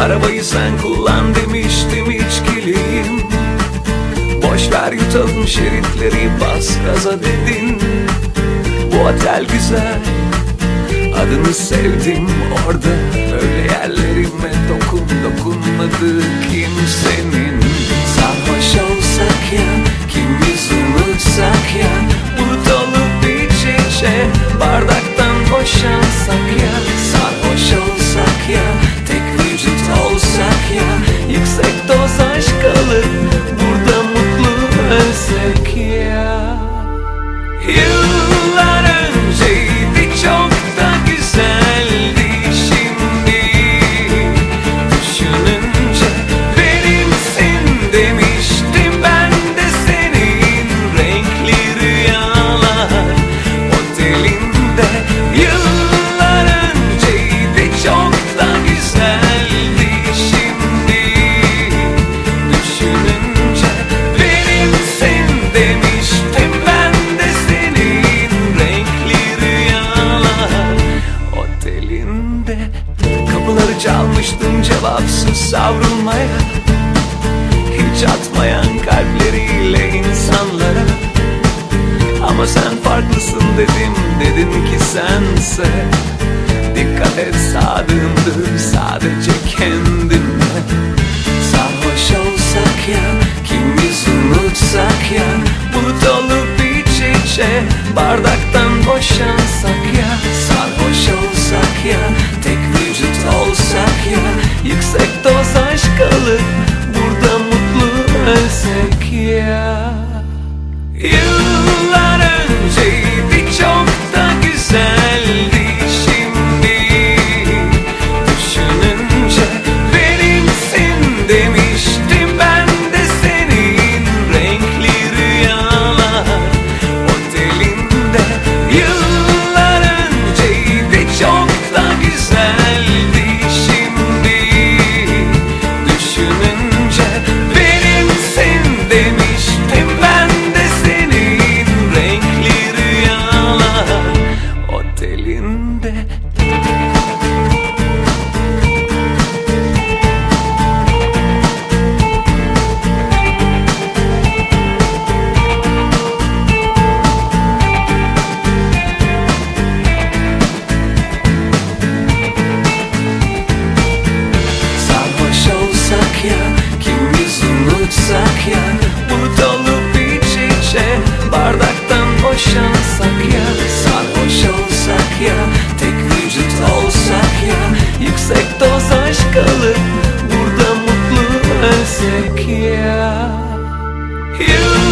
Arabayı sen kullan demiştim içkiliyim. Boş ver yutalım şeritleri bas gaza dedin. Bu otel güzel Adını sevdim. Orada Öyle yerlerime dokun dokunmadı kimsenin. Sarhoş olsak ya Kimiz unutsak ya letters. Otelinde kapıları çalmıştım cevapsız savrulmaya. Hiç atmayan kalpleriyle insanlara. Ama sen farklısın dedim dedin ki sense. Dikkat et sadığımdır sadece kendime Sarhoş olsak ya Kimiz unutsak ya. Bu dolu bir çiçe Bardaktan boşansak ya. Sarhoş olsak ya You